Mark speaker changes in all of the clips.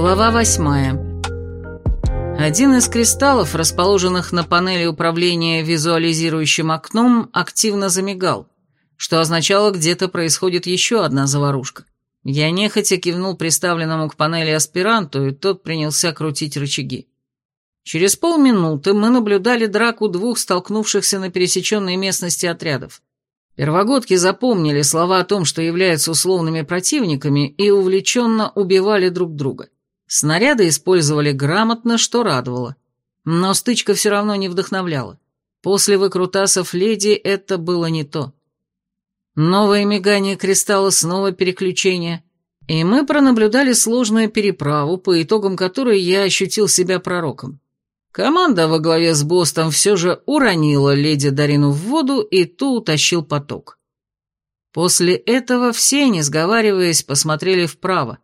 Speaker 1: Глава восьмая. Один из кристаллов, расположенных на панели управления визуализирующим окном, активно замигал, что означало, где-то происходит еще одна заварушка. Я нехотя кивнул приставленному к панели аспиранту, и тот принялся крутить рычаги. Через полминуты мы наблюдали драку двух столкнувшихся на пересеченной местности отрядов. Первогодки запомнили слова о том, что являются условными противниками, и увлеченно убивали друг друга. Снаряды использовали грамотно, что радовало. Но стычка все равно не вдохновляла. После выкрутасов леди это было не то. Новое мигание кристалла, снова переключение. И мы пронаблюдали сложную переправу, по итогам которой я ощутил себя пророком. Команда во главе с Бостом все же уронила леди Дарину в воду, и ту утащил поток. После этого все, не сговариваясь, посмотрели вправо.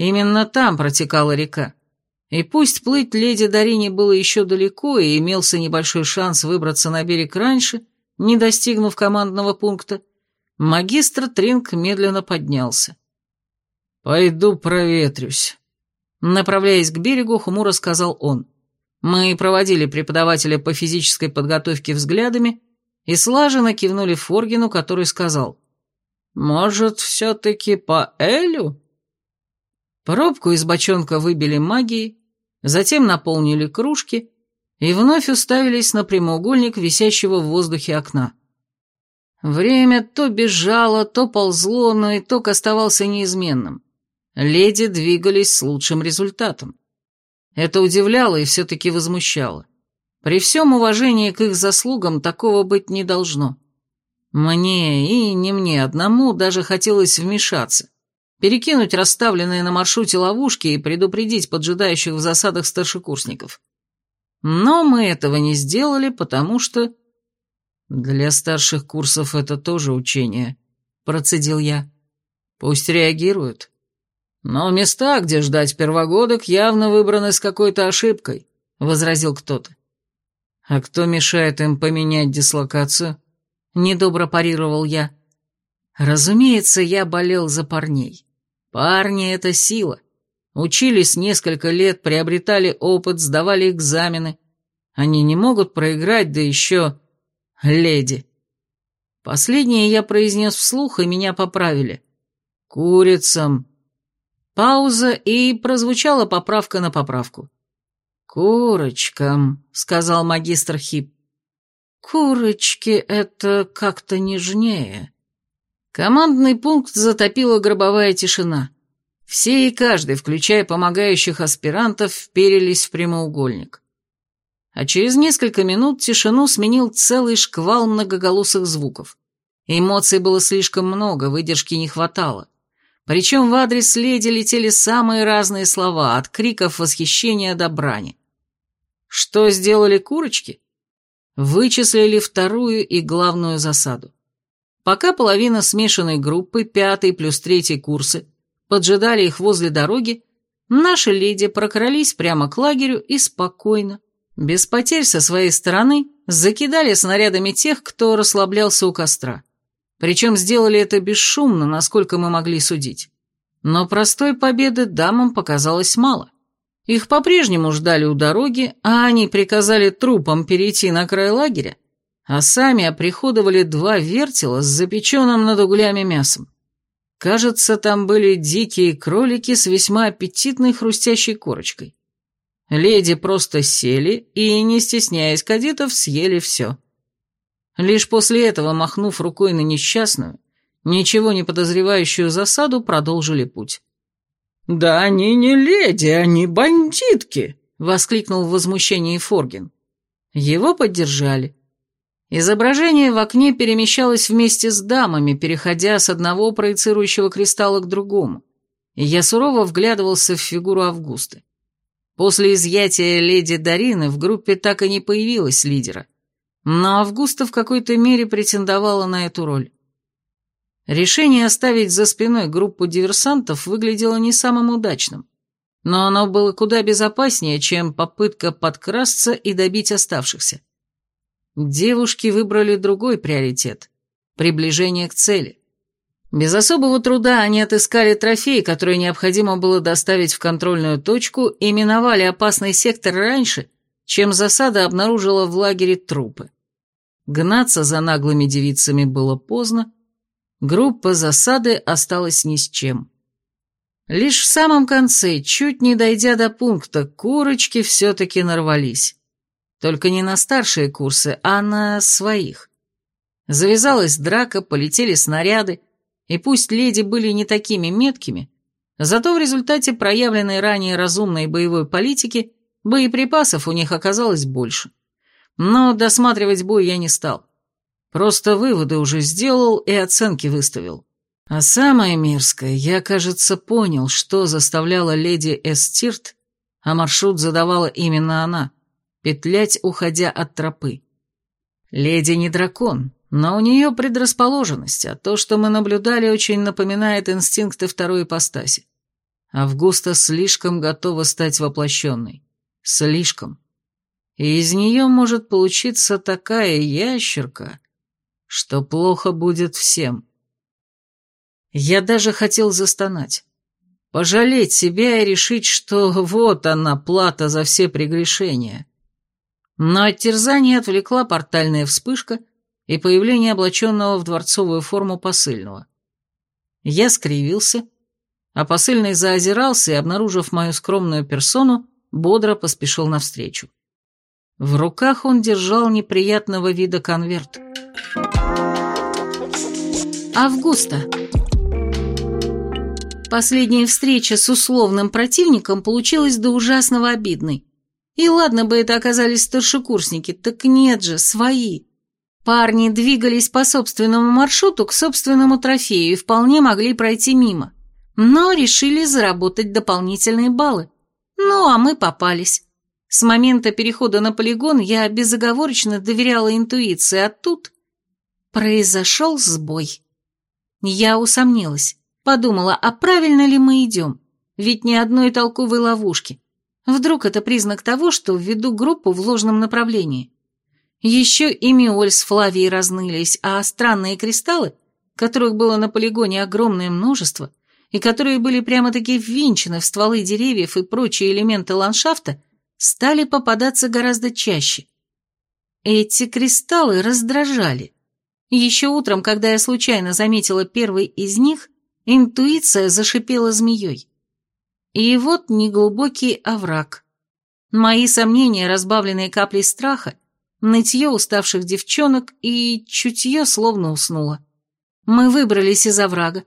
Speaker 1: Именно там протекала река. И пусть плыть леди Дарине было еще далеко, и имелся небольшой шанс выбраться на берег раньше, не достигнув командного пункта, магистр Тринг медленно поднялся. «Пойду проветрюсь», — направляясь к берегу, хмуро сказал он. Мы проводили преподавателя по физической подготовке взглядами и слаженно кивнули Форгину, который сказал, «Может, все-таки по Элю?» Пробку из бочонка выбили магией, затем наполнили кружки и вновь уставились на прямоугольник висящего в воздухе окна. Время то бежало, то ползло, но итог оставался неизменным. Леди двигались с лучшим результатом. Это удивляло и все-таки возмущало. При всем уважении к их заслугам такого быть не должно. Мне и не мне одному даже хотелось вмешаться, перекинуть расставленные на маршруте ловушки и предупредить поджидающих в засадах старшекурсников. Но мы этого не сделали, потому что... Для старших курсов это тоже учение, процедил я. Пусть реагируют. Но места, где ждать первогодок, явно выбраны с какой-то ошибкой, возразил кто-то. А кто мешает им поменять дислокацию? Недобро парировал я. Разумеется, я болел за парней. Парни — это сила. Учились несколько лет, приобретали опыт, сдавали экзамены. Они не могут проиграть, да еще леди. Последнее я произнес вслух, и меня поправили. Курицам. Пауза, и прозвучала поправка на поправку. «Курочкам», — сказал магистр Хип. «Курочки — это как-то нежнее». Командный пункт затопила гробовая тишина. Все и каждый, включая помогающих аспирантов, вперились в прямоугольник. А через несколько минут тишину сменил целый шквал многоголосых звуков. Эмоций было слишком много, выдержки не хватало. Причем в адрес леди летели самые разные слова, от криков восхищения до брани. Что сделали курочки? Вычислили вторую и главную засаду. Пока половина смешанной группы, пятый плюс третий курсы, поджидали их возле дороги, наши леди прокрались прямо к лагерю и спокойно, без потерь со своей стороны, закидали снарядами тех, кто расслаблялся у костра. Причем сделали это бесшумно, насколько мы могли судить. Но простой победы дамам показалось мало. Их по-прежнему ждали у дороги, а они приказали трупам перейти на край лагеря, а сами оприходовали два вертела с запеченным над углями мясом. Кажется, там были дикие кролики с весьма аппетитной хрустящей корочкой. Леди просто сели и, не стесняясь кадетов, съели все. Лишь после этого, махнув рукой на несчастную, ничего не подозревающую засаду, продолжили путь. «Да они не леди, они бандитки!» — воскликнул в возмущении Форгин. Его поддержали. Изображение в окне перемещалось вместе с дамами, переходя с одного проецирующего кристалла к другому, и я сурово вглядывался в фигуру Августы. После изъятия леди Дарины в группе так и не появилось лидера, но Августа в какой-то мере претендовала на эту роль. Решение оставить за спиной группу диверсантов выглядело не самым удачным, но оно было куда безопаснее, чем попытка подкрасться и добить оставшихся. Девушки выбрали другой приоритет – приближение к цели. Без особого труда они отыскали трофей, который необходимо было доставить в контрольную точку, и миновали опасный сектор раньше, чем засада обнаружила в лагере трупы. Гнаться за наглыми девицами было поздно, группа засады осталась ни с чем. Лишь в самом конце, чуть не дойдя до пункта, курочки все-таки нарвались. Только не на старшие курсы, а на своих. Завязалась драка, полетели снаряды, и пусть леди были не такими меткими, зато в результате проявленной ранее разумной боевой политики боеприпасов у них оказалось больше. Но досматривать бой я не стал. Просто выводы уже сделал и оценки выставил. А самое мерзкое, я, кажется, понял, что заставляла леди Эстирт, а маршрут задавала именно она, петлять, уходя от тропы. Леди не дракон, но у нее предрасположенность, а то, что мы наблюдали, очень напоминает инстинкты второй ипостаси. Августа слишком готова стать воплощенной. Слишком. И из нее может получиться такая ящерка, что плохо будет всем. Я даже хотел застонать. Пожалеть себя и решить, что вот она, плата за все прегрешения. Но от терзания отвлекла портальная вспышка и появление облаченного в дворцовую форму посыльного. Я скривился, а посыльный заозирался и, обнаружив мою скромную персону, бодро поспешил навстречу. В руках он держал неприятного вида конверт. Августа. Последняя встреча с условным противником получилась до ужасного обидной. И ладно бы это оказались старшекурсники, так нет же, свои. Парни двигались по собственному маршруту к собственному трофею и вполне могли пройти мимо. Но решили заработать дополнительные баллы. Ну, а мы попались. С момента перехода на полигон я безоговорочно доверяла интуиции, а тут произошел сбой. Я усомнилась. Подумала, а правильно ли мы идем? Ведь ни одной толковой ловушки. Вдруг это признак того, что введу группу в ложном направлении. Еще и Миоль с Флавией разнылись, а странные кристаллы, которых было на полигоне огромное множество, и которые были прямо-таки ввинчены в стволы деревьев и прочие элементы ландшафта, стали попадаться гораздо чаще. Эти кристаллы раздражали. Еще утром, когда я случайно заметила первый из них, Интуиция зашипела змеей. И вот неглубокий овраг. Мои сомнения, разбавленные каплей страха, нытье уставших девчонок и чутье словно уснуло. Мы выбрались из оврага.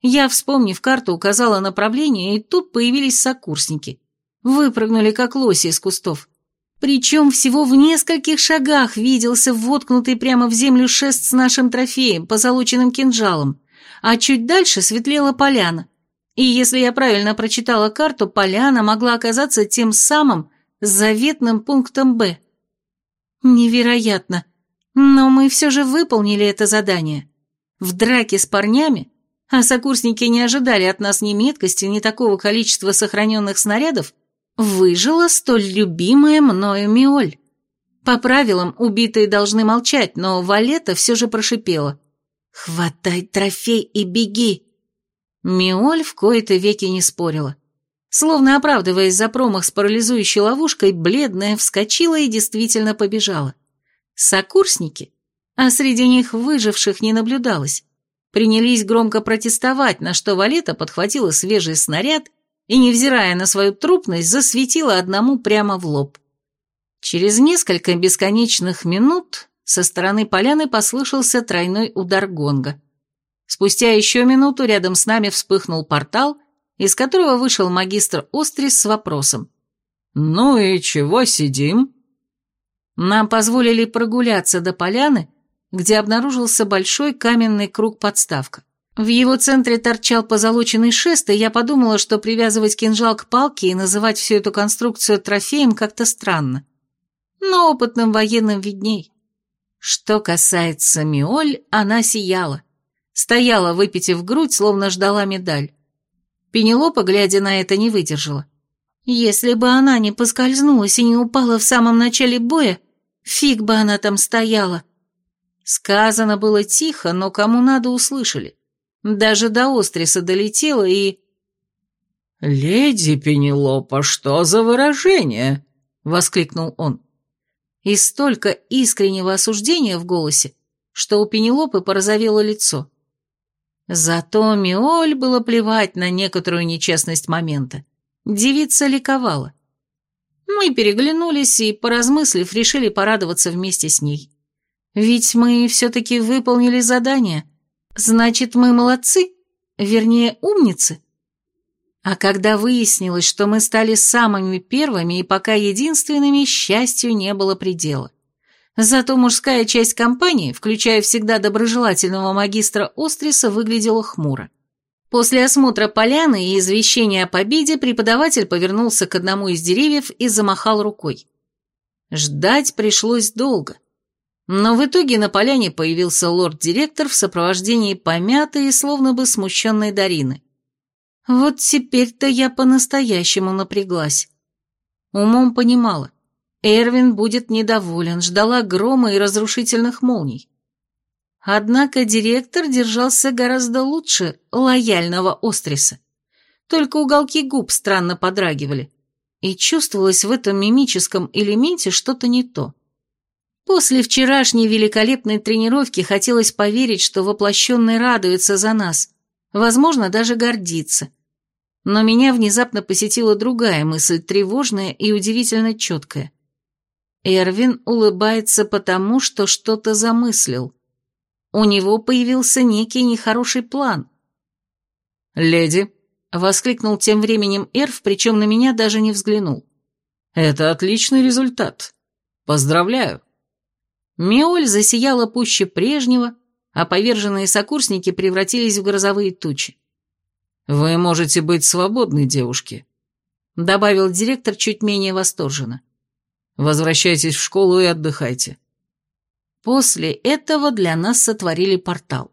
Speaker 1: Я, вспомнив карту, указала направление, и тут появились сокурсники. Выпрыгнули, как лоси из кустов. Причем всего в нескольких шагах виделся воткнутый прямо в землю шест с нашим трофеем, позолоченным кинжалом а чуть дальше светлела поляна. И если я правильно прочитала карту, поляна могла оказаться тем самым заветным пунктом «Б». Невероятно. Но мы все же выполнили это задание. В драке с парнями, а сокурсники не ожидали от нас ни меткости, ни такого количества сохраненных снарядов, выжила столь любимая мною Миоль. По правилам, убитые должны молчать, но Валета все же прошипела. «Хватай трофей и беги!» Миоль в кои-то веки не спорила. Словно оправдываясь за промах с парализующей ловушкой, бледная вскочила и действительно побежала. Сокурсники, а среди них выживших не наблюдалось, принялись громко протестовать, на что Валета подхватила свежий снаряд и, невзирая на свою трупность, засветила одному прямо в лоб. Через несколько бесконечных минут со стороны поляны послышался тройной удар гонга. Спустя еще минуту рядом с нами вспыхнул портал, из которого вышел магистр Острис с вопросом. «Ну и чего сидим?» Нам позволили прогуляться до поляны, где обнаружился большой каменный круг-подставка. В его центре торчал позолоченный шест, и я подумала, что привязывать кинжал к палке и называть всю эту конструкцию трофеем как-то странно. Но опытным военным видней. Что касается Миоль, она сияла. Стояла, выпитив грудь, словно ждала медаль. Пенелопа, глядя на это, не выдержала. Если бы она не поскользнулась и не упала в самом начале боя, фиг бы она там стояла. Сказано было тихо, но кому надо услышали. Даже до Остриса долетела и...
Speaker 2: «Леди Пенелопа, что за выражение?» — воскликнул он.
Speaker 1: И столько искреннего осуждения в голосе, что у Пенелопы порозовело лицо. Зато Миоль было плевать на некоторую нечестность момента. Девица ликовала. Мы переглянулись и, поразмыслив, решили порадоваться вместе с ней. Ведь мы все-таки выполнили задание. Значит, мы молодцы, вернее, умницы. А когда выяснилось, что мы стали самыми первыми и пока единственными, счастью не было предела. Зато мужская часть компании, включая всегда доброжелательного магистра Остриса, выглядела хмуро. После осмотра поляны и извещения о победе преподаватель повернулся к одному из деревьев и замахал рукой. Ждать пришлось долго. Но в итоге на поляне появился лорд-директор в сопровождении помятой и словно бы смущенной Дарины. Вот теперь-то я по-настоящему напряглась. Умом понимала. Эрвин будет недоволен, ждала грома и разрушительных молний. Однако директор держался гораздо лучше лояльного Остриса. Только уголки губ странно подрагивали, и чувствовалось в этом мимическом элементе что-то не то. После вчерашней великолепной тренировки хотелось поверить, что воплощенный радуется за нас, возможно, даже гордится. Но меня внезапно посетила другая мысль, тревожная и удивительно четкая. Эрвин улыбается потому, что что-то замыслил. У него появился некий нехороший план.
Speaker 2: «Леди», — воскликнул тем временем Эрв, причем на меня даже не взглянул. «Это отличный результат. Поздравляю».
Speaker 1: Миоль засияла пуще прежнего, а поверженные сокурсники превратились в грозовые тучи.
Speaker 2: «Вы можете быть свободны, девушки», — добавил директор чуть менее восторженно. «Возвращайтесь в школу и отдыхайте».
Speaker 1: После этого для нас сотворили портал.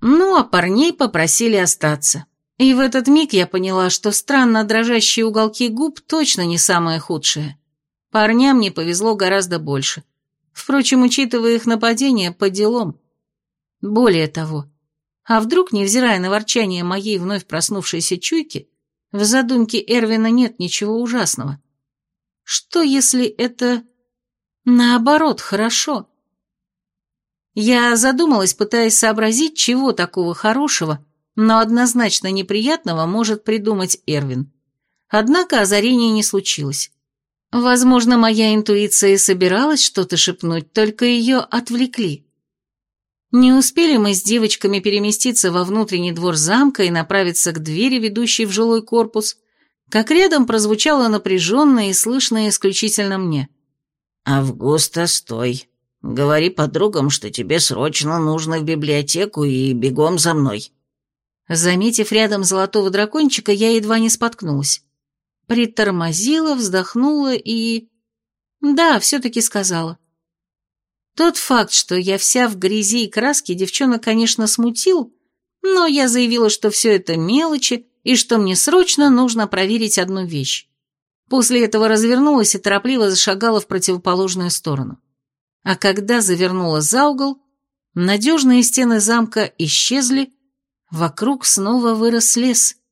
Speaker 1: Ну, а парней попросили остаться. И в этот миг я поняла, что странно дрожащие уголки губ точно не самое худшее. Парням не повезло гораздо больше. Впрочем, учитывая их нападение, по делам. Более того, а вдруг, невзирая на ворчание моей вновь проснувшейся чуйки, в задумке Эрвина нет ничего ужасного? Что, если это... наоборот, хорошо? Я задумалась, пытаясь сообразить, чего такого хорошего, но однозначно неприятного может придумать Эрвин. Однако озарения не случилось. Возможно, моя интуиция собиралась что-то шепнуть, только ее отвлекли. Не успели мы с девочками переместиться во внутренний двор замка и направиться к двери, ведущей в жилой корпус, как рядом прозвучало напряженное и слышное исключительно мне.
Speaker 3: «Августа, стой. Говори подругам, что тебе срочно нужно в библиотеку и бегом за мной».
Speaker 1: Заметив рядом золотого дракончика, я едва не споткнулась. Притормозила, вздохнула и... Да, все-таки сказала. Тот факт, что я вся в грязи и краске, девчонок, конечно, смутил, но я заявила, что все это мелочи и что мне срочно нужно проверить одну вещь. После этого развернулась и торопливо зашагала в противоположную сторону. А когда завернула за угол, надежные стены замка исчезли, вокруг снова вырос лес –